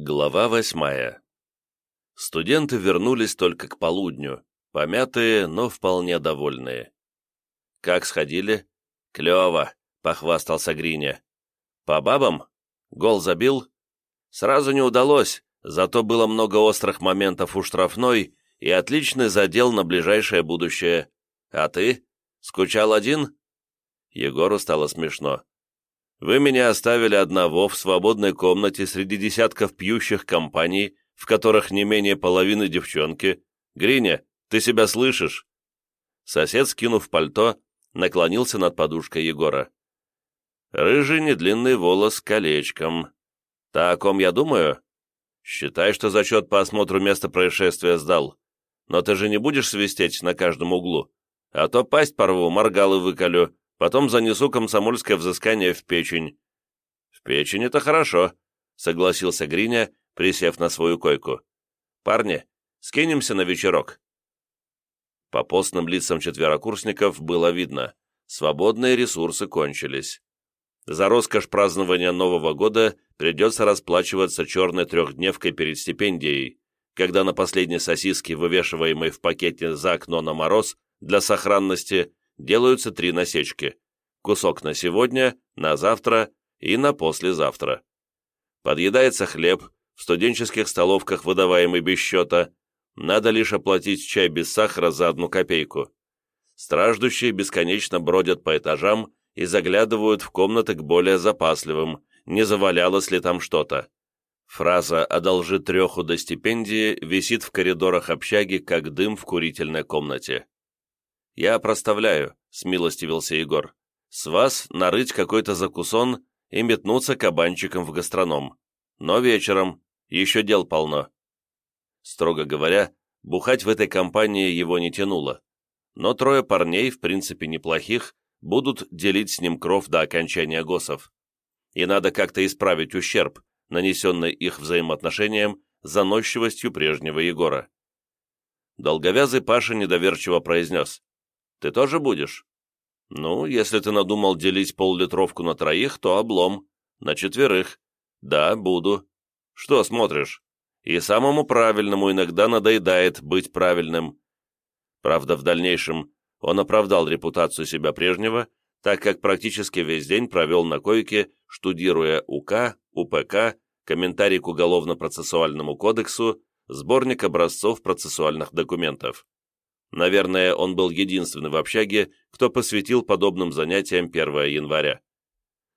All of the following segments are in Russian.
Глава восьмая. Студенты вернулись только к полудню, помятые, но вполне довольные. «Как сходили?» «Клево», — похвастался Гриня. «По бабам? Гол забил?» «Сразу не удалось, зато было много острых моментов у штрафной и отличный задел на ближайшее будущее. А ты? Скучал один?» Егору стало смешно. Вы меня оставили одного в свободной комнате среди десятков пьющих компаний, в которых не менее половины девчонки. Гриня, ты себя слышишь?» Сосед, скинув пальто, наклонился над подушкой Егора. «Рыжий недлинный волос колечком. Та, о ком я думаю? Считай, что зачет по осмотру места происшествия сдал. Но ты же не будешь свистеть на каждом углу, а то пасть порву, моргалы выколю, Потом занесу комсомольское взыскание в печень». «В печень это хорошо», — согласился Гриня, присев на свою койку. «Парни, скинемся на вечерок». По постным лицам четверокурсников было видно, свободные ресурсы кончились. За роскошь празднования Нового года придется расплачиваться черной трехдневкой перед стипендией, когда на последней сосиске, вывешиваемой в пакете за окно на мороз, для сохранности, делаются три насечки. Кусок на сегодня, на завтра и на послезавтра. Подъедается хлеб, в студенческих столовках выдаваемый без счета. Надо лишь оплатить чай без сахара за одну копейку. Страждущие бесконечно бродят по этажам и заглядывают в комнаты к более запасливым, не завалялось ли там что-то. Фраза «одолжи треху до стипендии» висит в коридорах общаги, как дым в курительной комнате. «Я проставляю», — смилостивился Егор. «С вас нарыть какой-то закусон и метнуться кабанчиком в гастроном. Но вечером. Еще дел полно». Строго говоря, бухать в этой компании его не тянуло. Но трое парней, в принципе неплохих, будут делить с ним кров до окончания госов. И надо как-то исправить ущерб, нанесенный их взаимоотношениям заносчивостью прежнего Егора. Долговязый Паша недоверчиво произнес. Ты тоже будешь? Ну, если ты надумал делить пол-литровку на троих, то облом. На четверых. Да, буду. Что смотришь? И самому правильному иногда надоедает быть правильным. Правда, в дальнейшем он оправдал репутацию себя прежнего, так как практически весь день провел на койке, штудируя УК, УПК, комментарий к Уголовно-процессуальному кодексу, сборник образцов процессуальных документов. Наверное, он был единственный в общаге, кто посвятил подобным занятиям 1 января.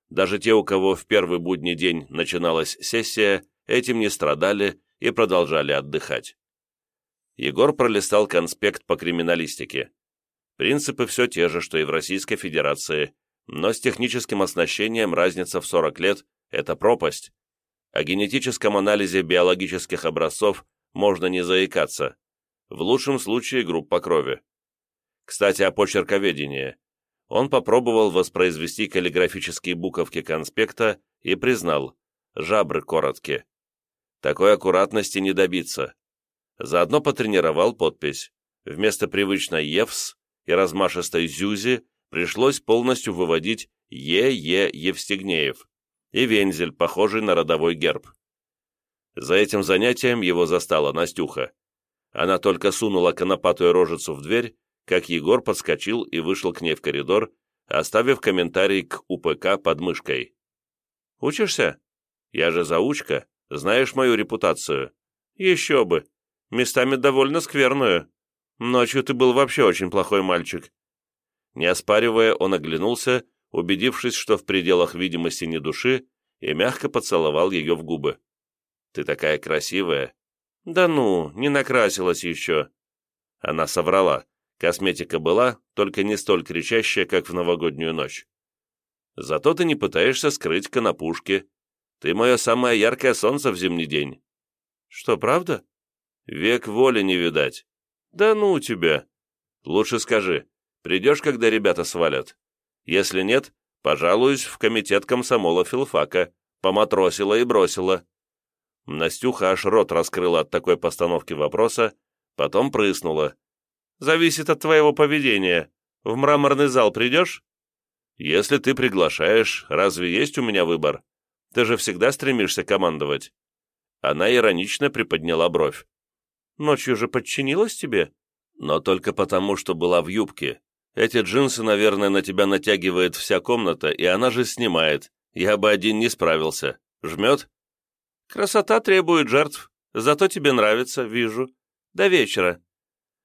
Даже те, у кого в первый будний день начиналась сессия, этим не страдали и продолжали отдыхать. Егор пролистал конспект по криминалистике. Принципы все те же, что и в Российской Федерации, но с техническим оснащением разница в 40 лет – это пропасть. О генетическом анализе биологических образцов можно не заикаться в лучшем случае группа крови. Кстати, о почерковедении. Он попробовал воспроизвести каллиграфические буковки конспекта и признал, жабры короткие. Такой аккуратности не добиться. Заодно потренировал подпись. Вместо привычной «Евс» и размашистой «Зюзи» пришлось полностью выводить «Е.Е. Евстигнеев» и вензель, похожий на родовой герб. За этим занятием его застала Настюха. Она только сунула конопатую рожицу в дверь, как Егор подскочил и вышел к ней в коридор, оставив комментарий к УПК под мышкой. «Учишься? Я же заучка, знаешь мою репутацию. Еще бы. Местами довольно скверную. Ночью ты был вообще очень плохой мальчик». Не оспаривая, он оглянулся, убедившись, что в пределах видимости не души, и мягко поцеловал ее в губы. «Ты такая красивая, «Да ну, не накрасилась еще». Она соврала. Косметика была, только не столь кричащая, как в новогоднюю ночь. «Зато ты не пытаешься скрыть конопушки. Ты мое самое яркое солнце в зимний день». «Что, правда?» «Век воли не видать». «Да ну тебя!» «Лучше скажи, придешь, когда ребята свалят? Если нет, пожалуюсь в комитет комсомола филфака. Поматросила и бросила». Настюха аж рот раскрыла от такой постановки вопроса, потом прыснула. «Зависит от твоего поведения. В мраморный зал придешь?» «Если ты приглашаешь, разве есть у меня выбор? Ты же всегда стремишься командовать». Она иронично приподняла бровь. «Ночью же подчинилась тебе?» «Но только потому, что была в юбке. Эти джинсы, наверное, на тебя натягивает вся комната, и она же снимает. Я бы один не справился. Жмет?» «Красота требует жертв. Зато тебе нравится, вижу. До вечера».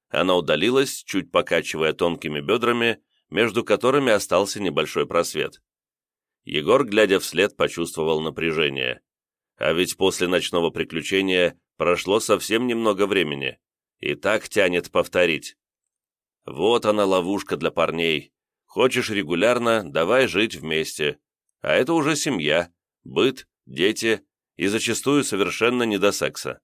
Она удалилась, чуть покачивая тонкими бедрами, между которыми остался небольшой просвет. Егор, глядя вслед, почувствовал напряжение. А ведь после ночного приключения прошло совсем немного времени. И так тянет повторить. Вот она ловушка для парней. Хочешь регулярно, давай жить вместе. А это уже семья, быт, дети и зачастую совершенно не до секса.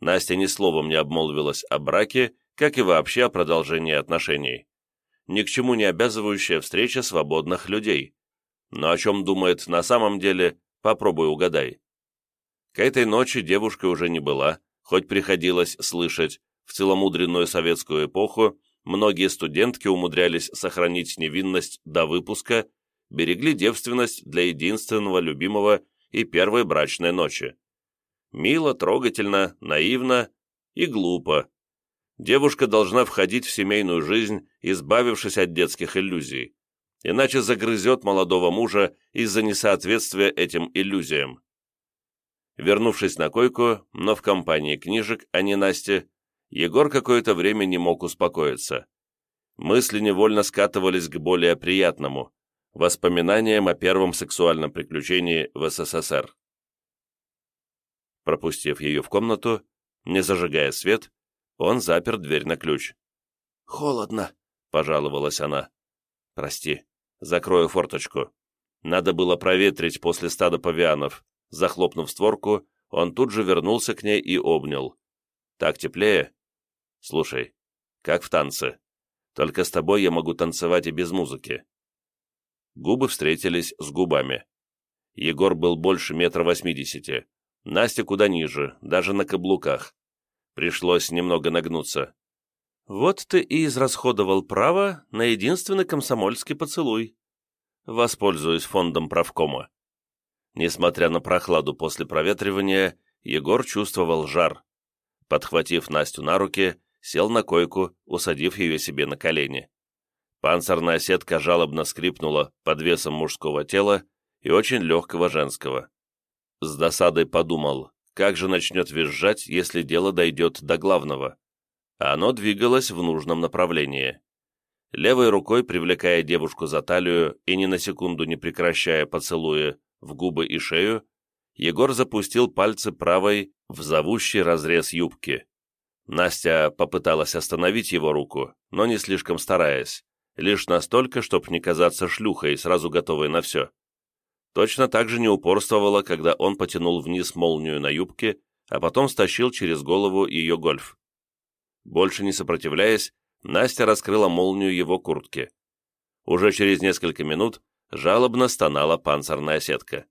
Настя ни словом не обмолвилась о браке, как и вообще о продолжении отношений. Ни к чему не обязывающая встреча свободных людей. Но о чем думает на самом деле, попробуй угадай. К этой ночи девушка уже не была, хоть приходилось слышать, в целомудренную советскую эпоху многие студентки умудрялись сохранить невинность до выпуска, берегли девственность для единственного любимого и первой брачной ночи. Мило, трогательно, наивно и глупо. Девушка должна входить в семейную жизнь, избавившись от детских иллюзий иначе загрызет молодого мужа из-за несоответствия этим иллюзиям. Вернувшись на койку, но в компании книжек, а не Насти, Егор какое-то время не мог успокоиться. Мысли невольно скатывались к более приятному – воспоминаниям о первом сексуальном приключении в СССР. Пропустив ее в комнату, не зажигая свет, он запер дверь на ключ. «Холодно», — пожаловалась она. «Прости, закрою форточку. Надо было проветрить после стада павианов». Захлопнув створку, он тут же вернулся к ней и обнял. «Так теплее?» «Слушай, как в танце. Только с тобой я могу танцевать и без музыки». Губы встретились с губами. Егор был больше метра восьмидесяти. Настя куда ниже, даже на каблуках. Пришлось немного нагнуться. Вот ты и израсходовал право на единственный комсомольский поцелуй. Воспользуюсь фондом правкома. Несмотря на прохладу после проветривания, Егор чувствовал жар. Подхватив Настю на руки, сел на койку, усадив ее себе на колени. Панцирная сетка жалобно скрипнула под весом мужского тела и очень легкого женского. С досадой подумал, как же начнет визжать, если дело дойдет до главного оно двигалось в нужном направлении. Левой рукой, привлекая девушку за талию и ни на секунду не прекращая поцелуя в губы и шею, Егор запустил пальцы правой в зовущий разрез юбки. Настя попыталась остановить его руку, но не слишком стараясь, лишь настолько, чтобы не казаться шлюхой, сразу готовой на все. Точно так же не упорствовала, когда он потянул вниз молнию на юбке, а потом стащил через голову ее гольф. Больше не сопротивляясь, Настя раскрыла молнию его куртки. Уже через несколько минут жалобно стонала панцирная сетка.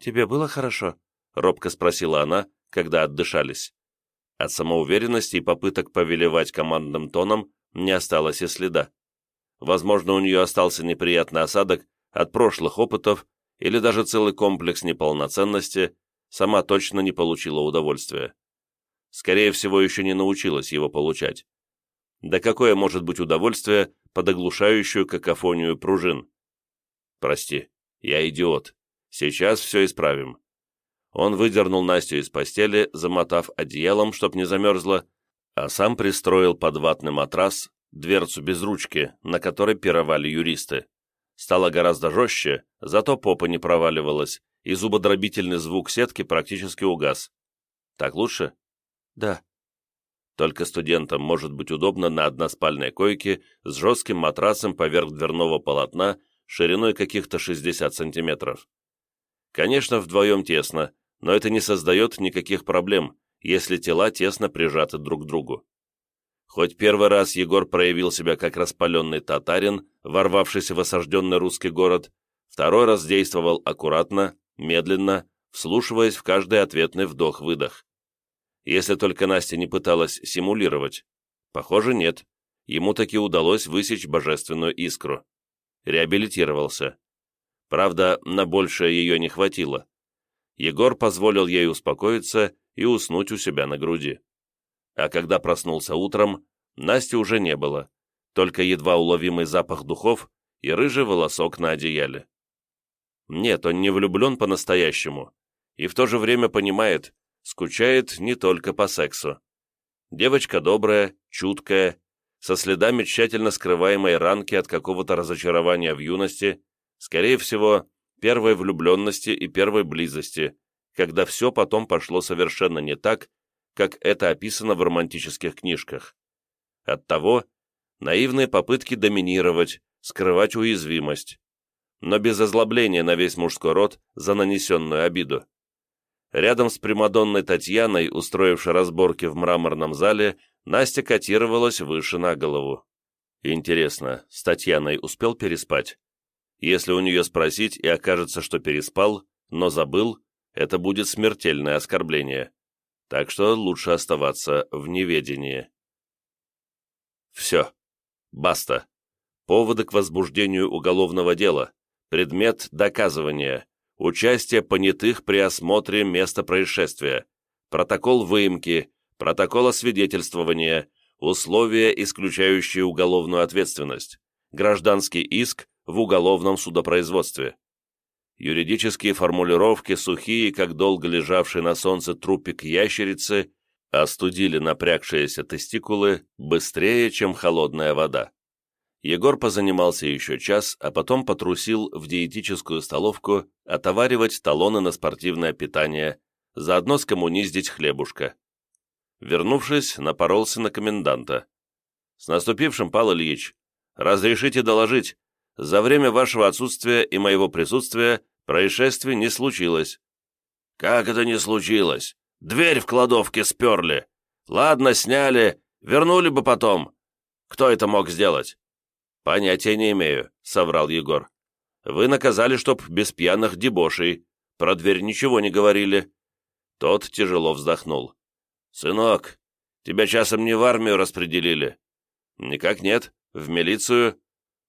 «Тебе было хорошо?» — робко спросила она, когда отдышались. От самоуверенности и попыток повелевать командным тоном не осталось и следа. Возможно, у нее остался неприятный осадок от прошлых опытов или даже целый комплекс неполноценности, сама точно не получила удовольствия скорее всего, еще не научилась его получать. Да какое может быть удовольствие под оглушающую какофонию пружин? Прости, я идиот. Сейчас все исправим. Он выдернул Настю из постели, замотав одеялом, чтоб не замерзла, а сам пристроил под ватный матрас дверцу без ручки, на которой пировали юристы. Стало гораздо жестче, зато попа не проваливалась, и зубодробительный звук сетки практически угас. Так лучше? Да. Только студентам может быть удобно на односпальной койке с жестким матрасом поверх дверного полотна шириной каких-то 60 сантиметров. Конечно, вдвоем тесно, но это не создает никаких проблем, если тела тесно прижаты друг к другу. Хоть первый раз Егор проявил себя как распаленный татарин, ворвавшийся в осажденный русский город, второй раз действовал аккуратно, медленно, вслушиваясь в каждый ответный вдох-выдох если только Настя не пыталась симулировать. Похоже, нет. Ему таки удалось высечь божественную искру. Реабилитировался. Правда, на большее ее не хватило. Егор позволил ей успокоиться и уснуть у себя на груди. А когда проснулся утром, Насти уже не было, только едва уловимый запах духов и рыжий волосок на одеяле. Нет, он не влюблен по-настоящему, и в то же время понимает, скучает не только по сексу. Девочка добрая, чуткая, со следами тщательно скрываемой ранки от какого-то разочарования в юности, скорее всего, первой влюбленности и первой близости, когда все потом пошло совершенно не так, как это описано в романтических книжках. Оттого наивные попытки доминировать, скрывать уязвимость, но без озлобления на весь мужской род за нанесенную обиду. Рядом с Примадонной Татьяной, устроившей разборки в мраморном зале, Настя котировалась выше на голову. Интересно, с Татьяной успел переспать? Если у нее спросить и окажется, что переспал, но забыл, это будет смертельное оскорбление. Так что лучше оставаться в неведении. Все. Баста. Поводы к возбуждению уголовного дела. Предмет доказывания. Участие понятых при осмотре места происшествия. Протокол выемки. Протокол освидетельствования. Условия, исключающие уголовную ответственность. Гражданский иск в уголовном судопроизводстве. Юридические формулировки, сухие, как долго лежавший на солнце трупик ящерицы, остудили напрягшиеся тестикулы быстрее, чем холодная вода. Егор позанимался еще час, а потом потрусил в диетическую столовку отоваривать талоны на спортивное питание, заодно скоммуниздить хлебушка. Вернувшись, напоролся на коменданта. «С наступившим, Павел Ильич! Разрешите доложить, за время вашего отсутствия и моего присутствия происшествий не случилось». «Как это не случилось? Дверь в кладовке сперли. Ладно, сняли, вернули бы потом. Кто это мог сделать?» «Понятия не имею», — соврал Егор. «Вы наказали, чтоб без пьяных дебошей. Про дверь ничего не говорили». Тот тяжело вздохнул. «Сынок, тебя часом не в армию распределили?» «Никак нет. В милицию».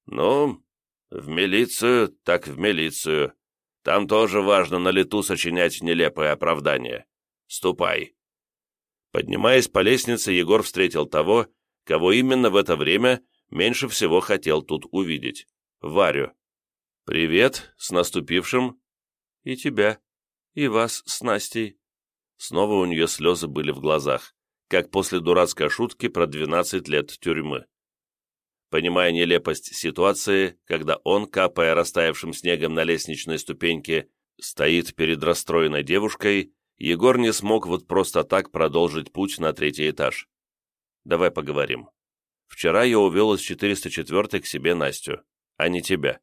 «Ну, в милицию, так в милицию. Там тоже важно на лету сочинять нелепое оправдание. Ступай. Поднимаясь по лестнице, Егор встретил того, кого именно в это время меньше всего хотел тут увидеть. Варю. «Привет, с наступившим!» «И тебя, и вас с Настей». Снова у нее слезы были в глазах, как после дурацкой шутки про 12 лет тюрьмы. Понимая нелепость ситуации, когда он, капая растаявшим снегом на лестничной ступеньке, стоит перед расстроенной девушкой, Егор не смог вот просто так продолжить путь на третий этаж. «Давай поговорим. Вчера я увел из 404 к себе Настю, а не тебя.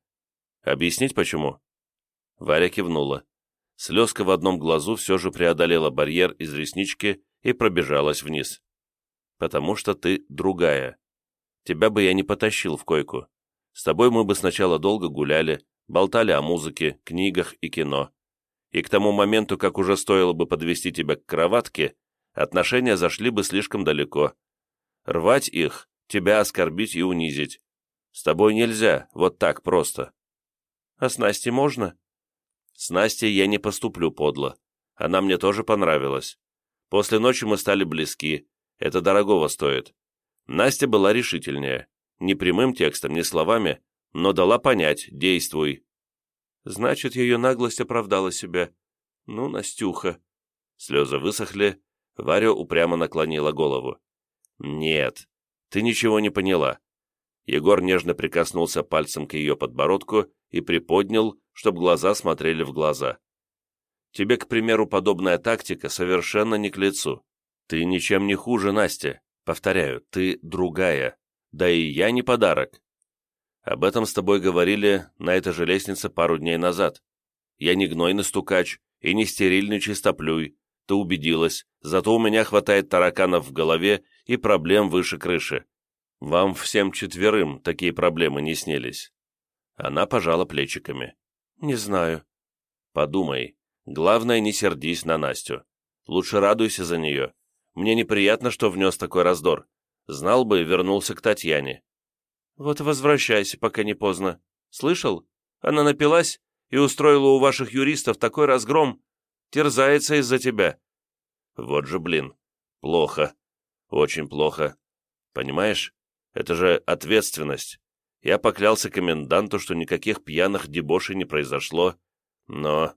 Объяснить почему?» Варя кивнула. Слезка в одном глазу все же преодолела барьер из реснички и пробежалась вниз. «Потому что ты другая», Тебя бы я не потащил в койку. С тобой мы бы сначала долго гуляли, болтали о музыке, книгах и кино. И к тому моменту, как уже стоило бы подвести тебя к кроватке, отношения зашли бы слишком далеко. Рвать их, тебя оскорбить и унизить. С тобой нельзя, вот так просто. А с Настей можно? С Настей я не поступлю подло. Она мне тоже понравилась. После ночи мы стали близки. Это дорогого стоит. Настя была решительнее. Не прямым текстом, не словами, но дала понять «действуй». Значит, ее наглость оправдала себя. Ну, Настюха. Слезы высохли, Варя упрямо наклонила голову. «Нет, ты ничего не поняла». Егор нежно прикоснулся пальцем к ее подбородку и приподнял, чтобы глаза смотрели в глаза. «Тебе, к примеру, подобная тактика совершенно не к лицу. Ты ничем не хуже Настя. Повторяю, ты другая, да и я не подарок. Об этом с тобой говорили на этой же лестнице пару дней назад. Я не гнойный стукач и не стерильный чистоплюй, ты убедилась, зато у меня хватает тараканов в голове и проблем выше крыши. Вам всем четверым такие проблемы не снились. Она пожала плечиками. Не знаю. Подумай. Главное, не сердись на Настю. Лучше радуйся за нее. Мне неприятно, что внес такой раздор. Знал бы, вернулся к Татьяне. Вот возвращайся, пока не поздно. Слышал? Она напилась и устроила у ваших юристов такой разгром. терзается из-за тебя». «Вот же, блин, плохо, очень плохо. Понимаешь, это же ответственность. Я поклялся коменданту, что никаких пьяных дебошей не произошло, но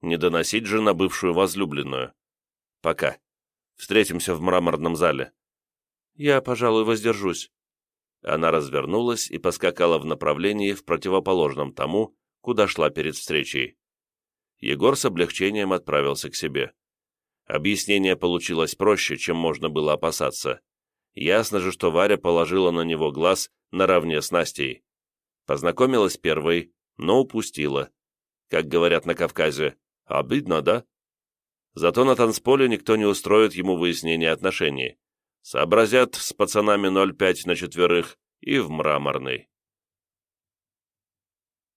не доносить же на бывшую возлюбленную. Пока. Встретимся в мраморном зале. Я, пожалуй, воздержусь. Она развернулась и поскакала в направлении в противоположном тому, куда шла перед встречей. Егор с облегчением отправился к себе. Объяснение получилось проще, чем можно было опасаться. Ясно же, что Варя положила на него глаз наравне с Настей. Познакомилась первой, но упустила. Как говорят на Кавказе, обидно, да? Зато на танцполе никто не устроит ему выяснение отношений. Сообразят с пацанами 0,5 на четверых и в мраморный.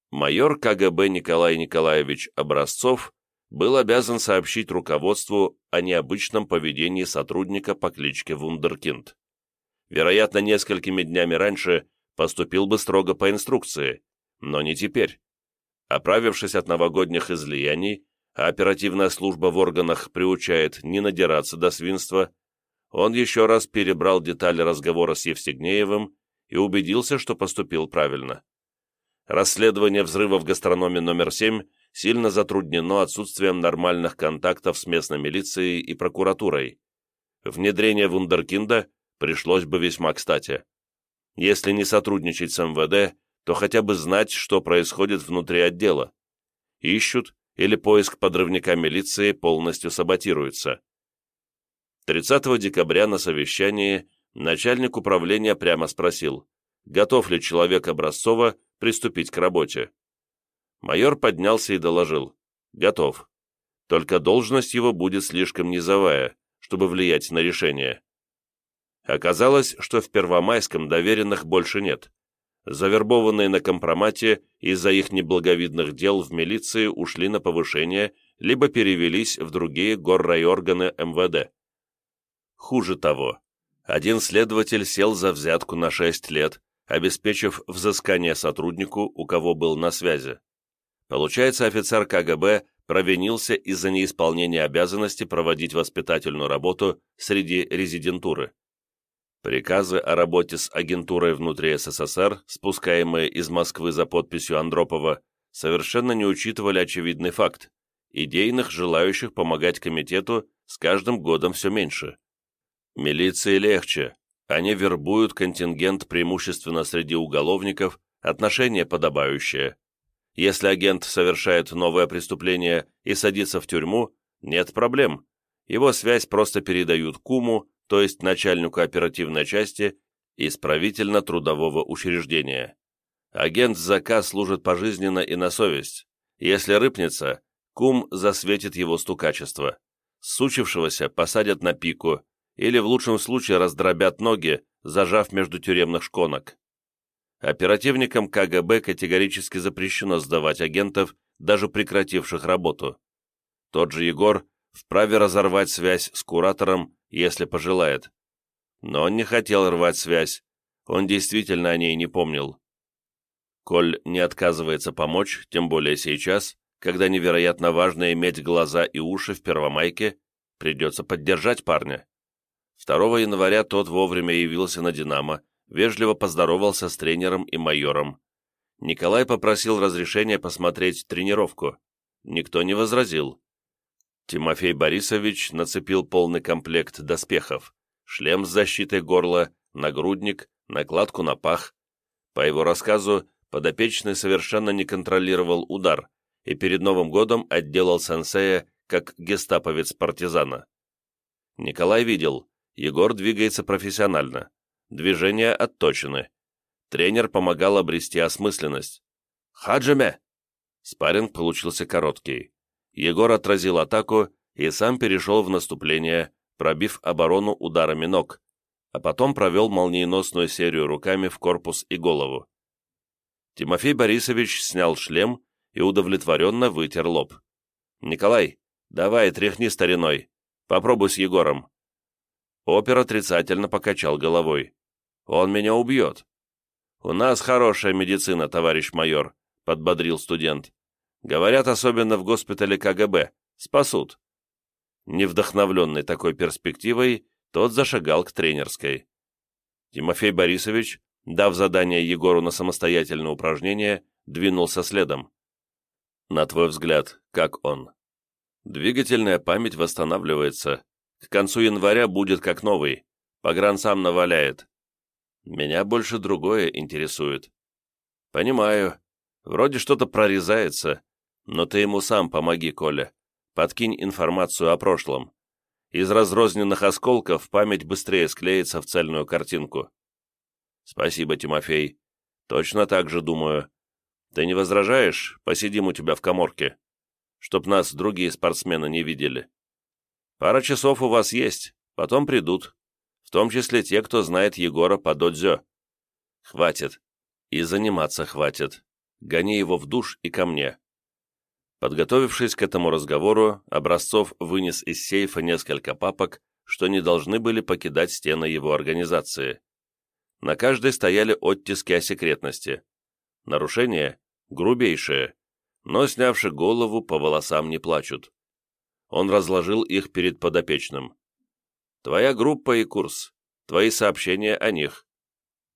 Майор КГБ Николай Николаевич Образцов был обязан сообщить руководству о необычном поведении сотрудника по кличке Вундеркинд. Вероятно, несколькими днями раньше поступил бы строго по инструкции, но не теперь. Оправившись от новогодних излияний, а оперативная служба в органах приучает не надираться до свинства, он еще раз перебрал детали разговора с Евстигнеевым и убедился, что поступил правильно. Расследование взрыва в гастрономе номер 7 сильно затруднено отсутствием нормальных контактов с местной милицией и прокуратурой. Внедрение вундеркинда пришлось бы весьма кстати. Если не сотрудничать с МВД, то хотя бы знать, что происходит внутри отдела. Ищут или поиск подрывника милиции полностью саботируется. 30 декабря на совещании начальник управления прямо спросил, готов ли человек Образцова приступить к работе. Майор поднялся и доложил, готов. Только должность его будет слишком низовая, чтобы влиять на решение. Оказалось, что в Первомайском доверенных больше нет. Завербованные на компромате из-за их неблаговидных дел в милиции ушли на повышение, либо перевелись в другие горрайорганы МВД. Хуже того, один следователь сел за взятку на 6 лет, обеспечив взыскание сотруднику, у кого был на связи. Получается, офицер КГБ провинился из-за неисполнения обязанности проводить воспитательную работу среди резидентуры. Приказы о работе с агентурой внутри СССР, спускаемые из Москвы за подписью Андропова, совершенно не учитывали очевидный факт. Идейных, желающих помогать комитету, с каждым годом все меньше. Милиции легче. Они вербуют контингент преимущественно среди уголовников, отношение подобающее. Если агент совершает новое преступление и садится в тюрьму, нет проблем. Его связь просто передают куму, то есть начальнику оперативной части исправительно-трудового учреждения. Агент ЗК служит пожизненно и на совесть. Если рыпнется, кум засветит его стукачество. Сучившегося посадят на пику или в лучшем случае раздробят ноги, зажав между тюремных шконок. Оперативникам КГБ категорически запрещено сдавать агентов, даже прекративших работу. Тот же Егор вправе разорвать связь с куратором если пожелает. Но он не хотел рвать связь, он действительно о ней не помнил. Коль не отказывается помочь, тем более сейчас, когда невероятно важно иметь глаза и уши в Первомайке, придется поддержать парня. 2 января тот вовремя явился на «Динамо», вежливо поздоровался с тренером и майором. Николай попросил разрешения посмотреть тренировку. Никто не возразил. Тимофей Борисович нацепил полный комплект доспехов, шлем с защитой горла, нагрудник, накладку на пах. По его рассказу, подопечный совершенно не контролировал удар и перед Новым годом отделал сенсея как гестаповец партизана. Николай видел, Егор двигается профессионально, движения отточены. Тренер помогал обрести осмысленность. «Хаджиме!» Спарринг получился короткий. Егор отразил атаку и сам перешел в наступление, пробив оборону ударами ног, а потом провел молниеносную серию руками в корпус и голову. Тимофей Борисович снял шлем и удовлетворенно вытер лоб. «Николай, давай, тряхни стариной. Попробуй с Егором». Опер отрицательно покачал головой. «Он меня убьет». «У нас хорошая медицина, товарищ майор», — подбодрил студент. Говорят, особенно в госпитале КГБ, Спасут. Невдохновленный такой перспективой, тот зашагал к тренерской. Тимофей Борисович, дав задание Егору на самостоятельное упражнение, двинулся следом. На твой взгляд, как он? Двигательная память восстанавливается. К концу января будет как новый. Погран сам наваляет. Меня больше другое интересует. Понимаю. Вроде что-то прорезается. Но ты ему сам помоги, Коля. Подкинь информацию о прошлом. Из разрозненных осколков память быстрее склеится в цельную картинку. Спасибо, Тимофей. Точно так же думаю. Ты не возражаешь? Посидим у тебя в коморке. Чтоб нас другие спортсмены не видели. Пара часов у вас есть, потом придут. В том числе те, кто знает Егора по додзё. Хватит. И заниматься хватит. Гони его в душ и ко мне. Подготовившись к этому разговору, Образцов вынес из сейфа несколько папок, что не должны были покидать стены его организации. На каждой стояли оттиски о секретности. Нарушение грубейшее, но, снявши голову, по волосам не плачут. Он разложил их перед подопечным. «Твоя группа и курс. Твои сообщения о них.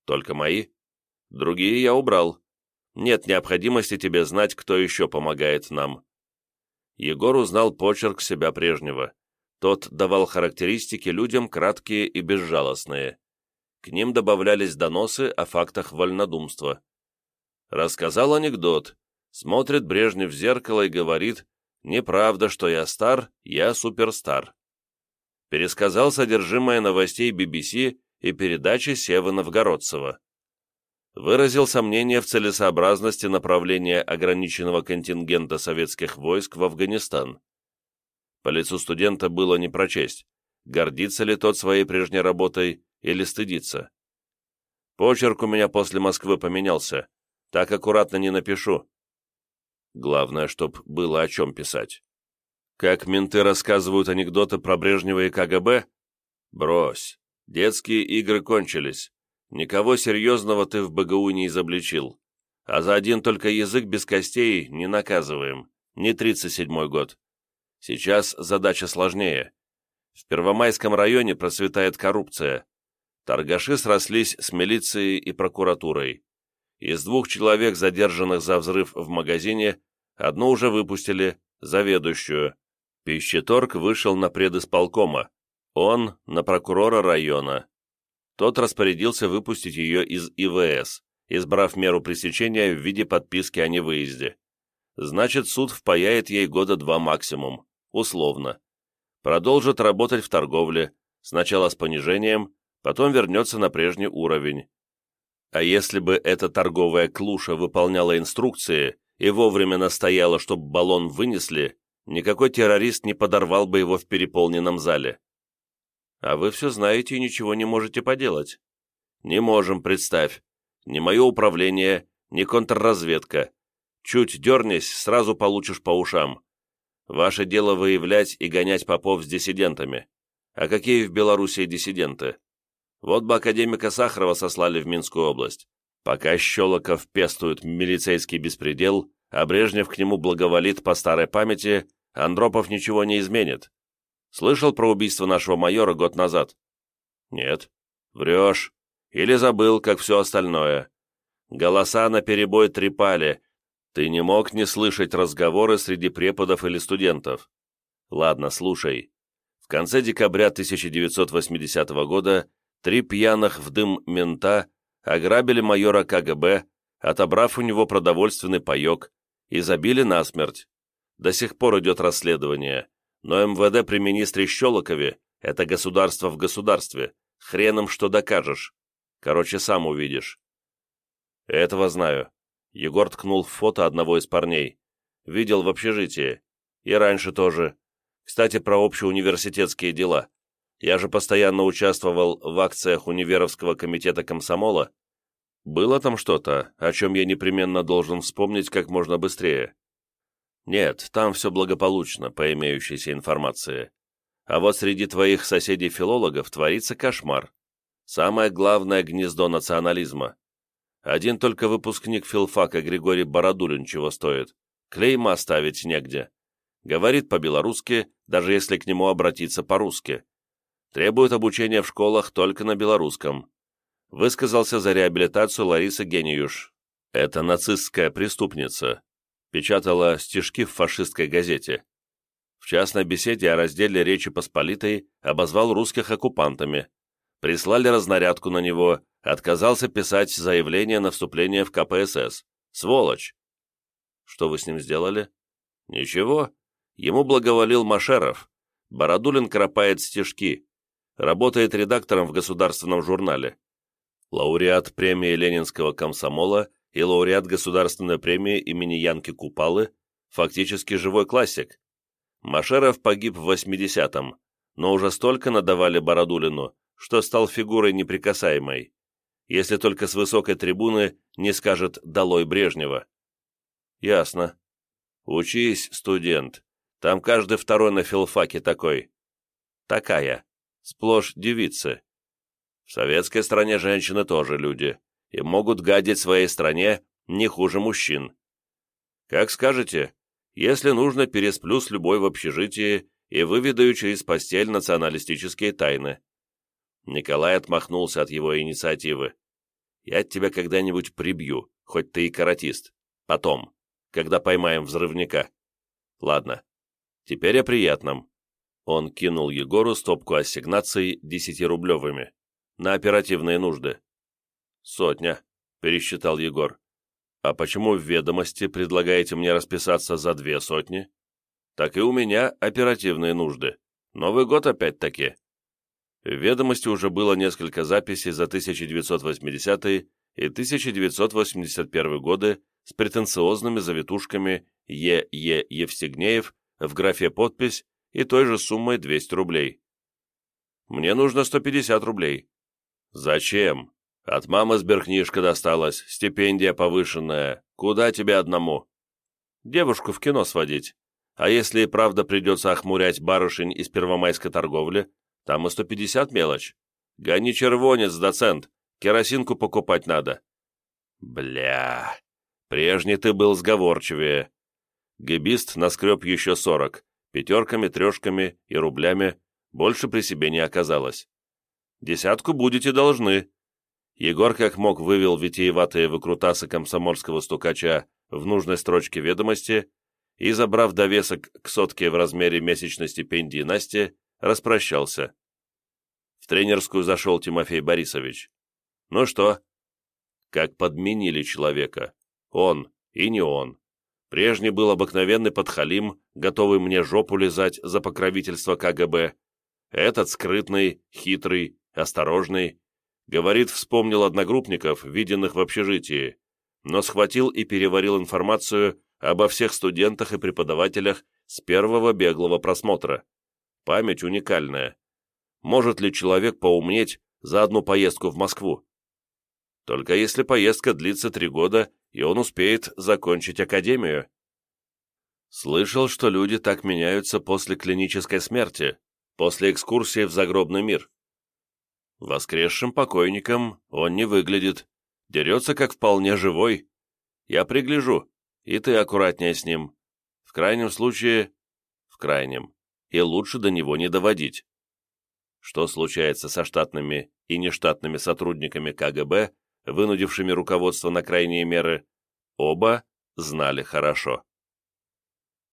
Только мои. Другие я убрал. Нет необходимости тебе знать, кто еще помогает нам». Егор узнал почерк себя прежнего. Тот давал характеристики людям краткие и безжалостные. К ним добавлялись доносы о фактах вольнодумства. Рассказал анекдот. Смотрит Брежнев в зеркало и говорит, «Неправда, что я стар, я суперстар». Пересказал содержимое новостей BBC и передачи Севы Новгородцева выразил сомнение в целесообразности направления ограниченного контингента советских войск в Афганистан. По лицу студента было не прочесть, гордится ли тот своей прежней работой или стыдится. Почерк у меня после Москвы поменялся, так аккуратно не напишу. Главное, чтоб было о чем писать. Как менты рассказывают анекдоты про Брежнева и КГБ? Брось, детские игры кончились. Никого серьезного ты в БГУ не изобличил. А за один только язык без костей не наказываем. Не 37-й год. Сейчас задача сложнее. В Первомайском районе процветает коррупция. Торгаши срослись с милицией и прокуратурой. Из двух человек, задержанных за взрыв в магазине, одну уже выпустили, заведующую. Пищеторг вышел на предисполкома. Он на прокурора района. Тот распорядился выпустить ее из ИВС, избрав меру пресечения в виде подписки о невыезде. Значит, суд впаяет ей года два максимум, условно. Продолжит работать в торговле, сначала с понижением, потом вернется на прежний уровень. А если бы эта торговая клуша выполняла инструкции и вовремя настояла, чтобы баллон вынесли, никакой террорист не подорвал бы его в переполненном зале. А вы все знаете и ничего не можете поделать. Не можем, представь. Ни мое управление, ни контрразведка. Чуть дернись, сразу получишь по ушам. Ваше дело выявлять и гонять попов с диссидентами. А какие в Белоруссии диссиденты? Вот бы академика Сахарова сослали в Минскую область. Пока Щелоков пестует милицейский беспредел, а Брежнев к нему благоволит по старой памяти, Андропов ничего не изменит. Слышал про убийство нашего майора год назад? Нет. Врешь. Или забыл, как все остальное. Голоса наперебой трепали. Ты не мог не слышать разговоры среди преподов или студентов. Ладно, слушай. В конце декабря 1980 года три пьяных в дым мента ограбили майора КГБ, отобрав у него продовольственный паек, и забили насмерть. До сих пор идет расследование. Но МВД при министре Щелокове – это государство в государстве. Хреном что докажешь. Короче, сам увидишь. Этого знаю. Егор ткнул в фото одного из парней. Видел в общежитии. И раньше тоже. Кстати, про общеуниверситетские дела. Я же постоянно участвовал в акциях Универовского комитета комсомола. Было там что-то, о чем я непременно должен вспомнить как можно быстрее. Нет, там все благополучно, по имеющейся информации. А вот среди твоих соседей-филологов творится кошмар. Самое главное гнездо национализма. Один только выпускник филфака Григорий Бородулин чего стоит. Клейма ставить негде. говорит по-белорусски, даже если к нему обратиться по-русски. Требует обучения в школах только на белорусском. Высказался за реабилитацию Лариса Гениюш. Это нацистская преступница. Печатала стишки в фашистской газете. В частной беседе о разделе Речи Посполитой обозвал русских оккупантами. Прислали разнарядку на него, отказался писать заявление на вступление в КПСС. Сволочь! Что вы с ним сделали? Ничего. Ему благоволил Машеров. Бородулин кропает стишки. Работает редактором в государственном журнале. Лауреат премии Ленинского комсомола и лауреат государственной премии имени Янки Купалы, фактически живой классик. Машеров погиб в 80-м, но уже столько надавали Бородулину, что стал фигурой неприкасаемой, если только с высокой трибуны не скажет «долой Брежнева». Ясно. Учись, студент. Там каждый второй на филфаке такой. Такая. Сплошь девицы. В советской стране женщины тоже люди и могут гадить своей стране не хуже мужчин. Как скажете, если нужно, пересплю с любой в общежитии и выведаю через постель националистические тайны. Николай отмахнулся от его инициативы. «Я тебя когда-нибудь прибью, хоть ты и каратист. Потом когда поймаем взрывника. Ладно, теперь о приятном. Он кинул Егору стопку ассигнаций десятирублевыми. На оперативные нужды. Сотня, пересчитал Егор. А почему в ведомости предлагаете мне расписаться за две сотни? Так и у меня оперативные нужды. Новый год опять-таки. В ведомости уже было несколько записей за 1980 и 1981 годы с претенциозными завитушками Е. Е. Евстигнеев в графе «Подпись» и той же суммой 200 рублей. «Мне нужно 150 рублей». «Зачем? От мамы сберкнижка досталась, стипендия повышенная. Куда тебе одному?» «Девушку в кино сводить. А если и правда придется охмурять барышень из первомайской торговли, там и 150 мелочь. Гони червонец, доцент, керосинку покупать надо». «Бля...» Прежний ты был сговорчивее. Гебист наскреб еще сорок, пятерками, трешками и рублями, больше при себе не оказалось. Десятку будете должны. Егор как мог вывел витиеватые выкрутасы комсомольского стукача в нужной строчке ведомости и, забрав довесок к сотке в размере месячной стипендии Насти, распрощался. В тренерскую зашел Тимофей Борисович. Ну что? Как подменили человека. Он и не он. Прежний был обыкновенный подхалим, готовый мне жопу лизать за покровительство КГБ. Этот скрытный, хитрый, осторожный. Говорит, вспомнил одногруппников, виденных в общежитии, но схватил и переварил информацию обо всех студентах и преподавателях с первого беглого просмотра. Память уникальная. Может ли человек поумнеть за одну поездку в Москву? Только если поездка длится три года и он успеет закончить академию. Слышал, что люди так меняются после клинической смерти, после экскурсии в загробный мир. Воскресшим покойником он не выглядит, дерется как вполне живой. Я пригляжу, и ты аккуратнее с ним. В крайнем случае, в крайнем, и лучше до него не доводить. Что случается со штатными и нештатными сотрудниками КГБ, вынудившими руководство на крайние меры, оба знали хорошо.